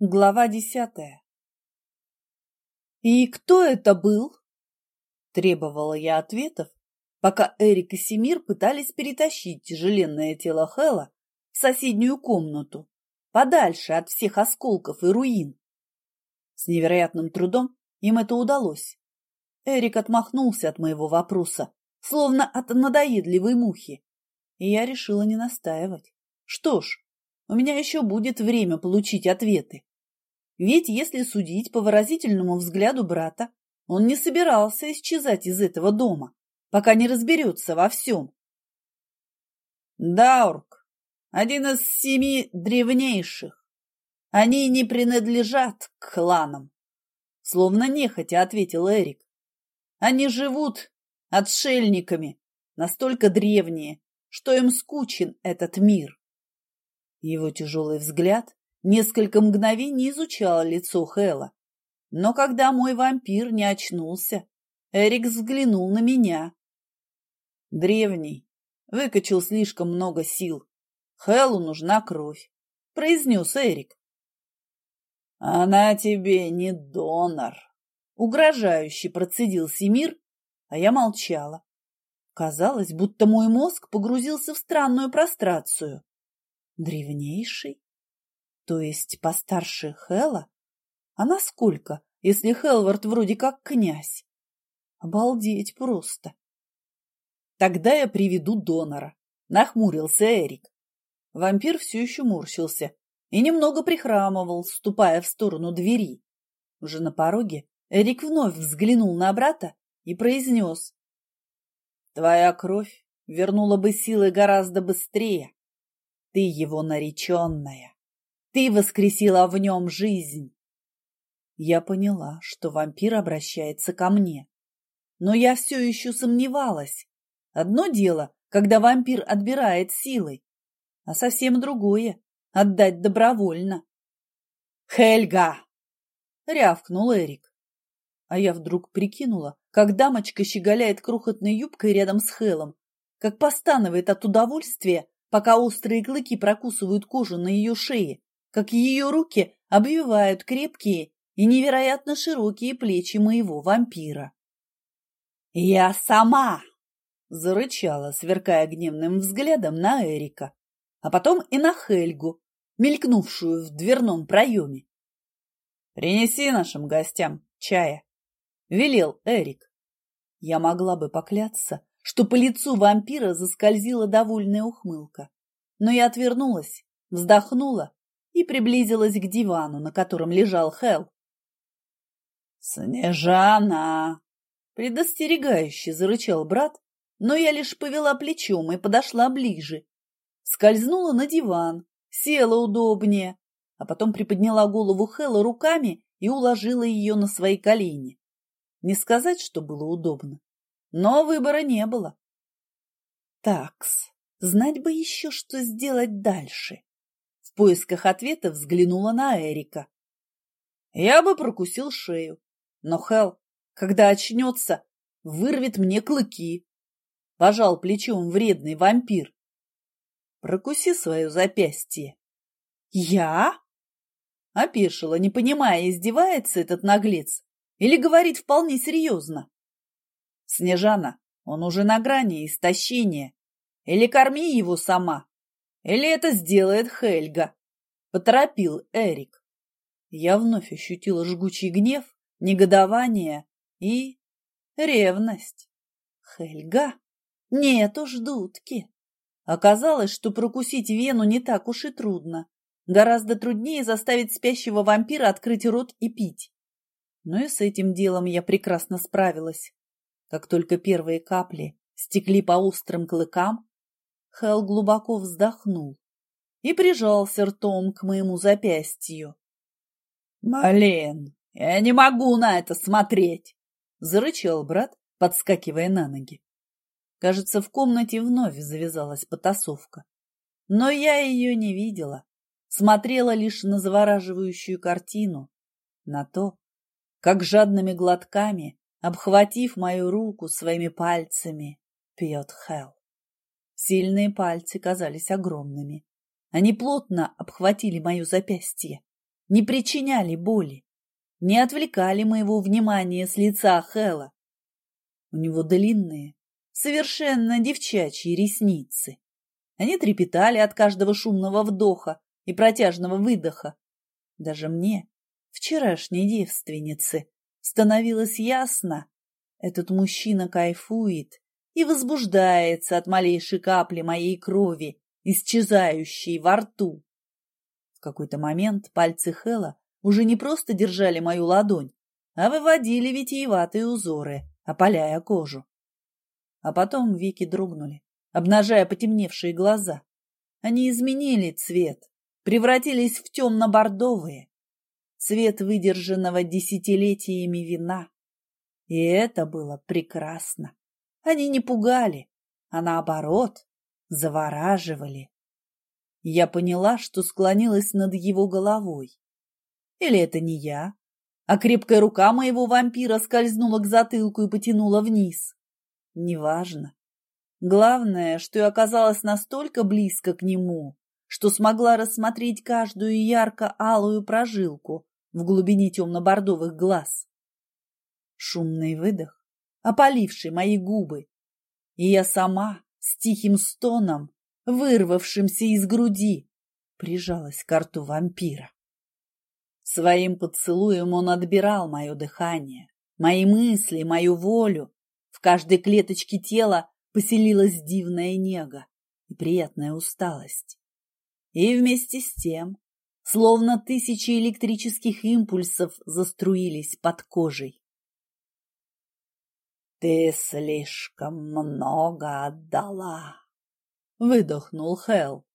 Глава десятая. «И кто это был?» Требовала я ответов, пока Эрик и Семир пытались перетащить тяжеленное тело Хэла в соседнюю комнату, подальше от всех осколков и руин. С невероятным трудом им это удалось. Эрик отмахнулся от моего вопроса, словно от надоедливой мухи, и я решила не настаивать. Что ж, у меня еще будет время получить ответы. Ведь, если судить по выразительному взгляду брата, он не собирался исчезать из этого дома, пока не разберется во всем. Даурк – один из семи древнейших. Они не принадлежат к кланам, словно нехотя ответил Эрик. Они живут отшельниками, настолько древние, что им скучен этот мир. Его тяжелый взгляд Несколько мгновений изучала лицо Хэла. Но когда мой вампир не очнулся, Эрик взглянул на меня. Древний выкачал слишком много сил. Хэлу нужна кровь, произнес Эрик. Она тебе не донор, угрожающе процедил Семир, а я молчала. Казалось, будто мой мозг погрузился в странную прострацию. Древнейший? То есть постарше Хэла? А насколько, если Хелвард вроде как князь? Обалдеть просто. Тогда я приведу донора, нахмурился Эрик. Вампир все еще морщился и немного прихрамывал, ступая в сторону двери. Уже на пороге Эрик вновь взглянул на брата и произнес. Твоя кровь вернула бы силы гораздо быстрее. Ты его нареченная. Ты воскресила в нем жизнь. Я поняла, что вампир обращается ко мне. Но я все еще сомневалась. Одно дело, когда вампир отбирает силой, а совсем другое — отдать добровольно. «Хельга!» — рявкнул Эрик. А я вдруг прикинула, как дамочка щеголяет крохотной юбкой рядом с Хелом, как постанывает от удовольствия, пока острые клыки прокусывают кожу на ее шее, как ее руки обвивают крепкие и невероятно широкие плечи моего вампира. «Я сама!» — зарычала, сверкая гневным взглядом на Эрика, а потом и на Хельгу, мелькнувшую в дверном проеме. «Принеси нашим гостям чая», — велел Эрик. Я могла бы поклясться, что по лицу вампира заскользила довольная ухмылка, но я отвернулась, вздохнула и приблизилась к дивану, на котором лежал Хел. «Снежана!» — предостерегающе зарычал брат, но я лишь повела плечом и подошла ближе. Скользнула на диван, села удобнее, а потом приподняла голову Хэла руками и уложила ее на свои колени. Не сказать, что было удобно, но выбора не было. Такс, знать бы еще, что сделать дальше поисках ответа взглянула на Эрика. Я бы прокусил шею, но Хел, когда очнется, вырвет мне клыки. Пожал плечом вредный вампир. Прокуси свое запястье. Я? Опешила, не понимая, издевается этот наглец или говорит вполне серьезно. Снежана, он уже на грани истощения. Или корми его сама. Или это сделает Хельга? Поторопил Эрик. Я вновь ощутила жгучий гнев, негодование и ревность. Хельга? Нет уж, дудки. Оказалось, что прокусить вену не так уж и трудно. Гораздо труднее заставить спящего вампира открыть рот и пить. Но и с этим делом я прекрасно справилась. Как только первые капли стекли по острым клыкам, Хэл глубоко вздохнул и прижался ртом к моему запястью. «Блин, я не могу на это смотреть!» — зарычал брат, подскакивая на ноги. Кажется, в комнате вновь завязалась потасовка. Но я ее не видела, смотрела лишь на завораживающую картину, на то, как жадными глотками, обхватив мою руку своими пальцами, пьет Хелл. Сильные пальцы казались огромными. Они плотно обхватили мое запястье. не причиняли боли, не отвлекали моего внимания с лица Хэла. У него длинные, совершенно девчачьи ресницы. Они трепетали от каждого шумного вдоха и протяжного выдоха. Даже мне, вчерашней девственнице, становилось ясно, этот мужчина кайфует и возбуждается от малейшей капли моей крови, исчезающей во рту. В какой-то момент пальцы Хэла уже не просто держали мою ладонь, а выводили витиеватые узоры, опаляя кожу. А потом веки дрогнули, обнажая потемневшие глаза. Они изменили цвет, превратились в темно-бордовые, цвет выдержанного десятилетиями вина. И это было прекрасно. Они не пугали, а наоборот, завораживали. Я поняла, что склонилась над его головой. Или это не я, а крепкая рука моего вампира скользнула к затылку и потянула вниз. Неважно. Главное, что я оказалась настолько близко к нему, что смогла рассмотреть каждую ярко-алую прожилку в глубине темно-бордовых глаз. Шумный выдох, опаливший мои губы, и я сама с тихим стоном, вырвавшимся из груди, прижалась к рту вампира. Своим поцелуем он отбирал мое дыхание, мои мысли, мою волю. В каждой клеточке тела поселилась дивная нега и приятная усталость. И вместе с тем, словно тысячи электрических импульсов заструились под кожей. «Ты слишком много отдала», — выдохнул Хелл.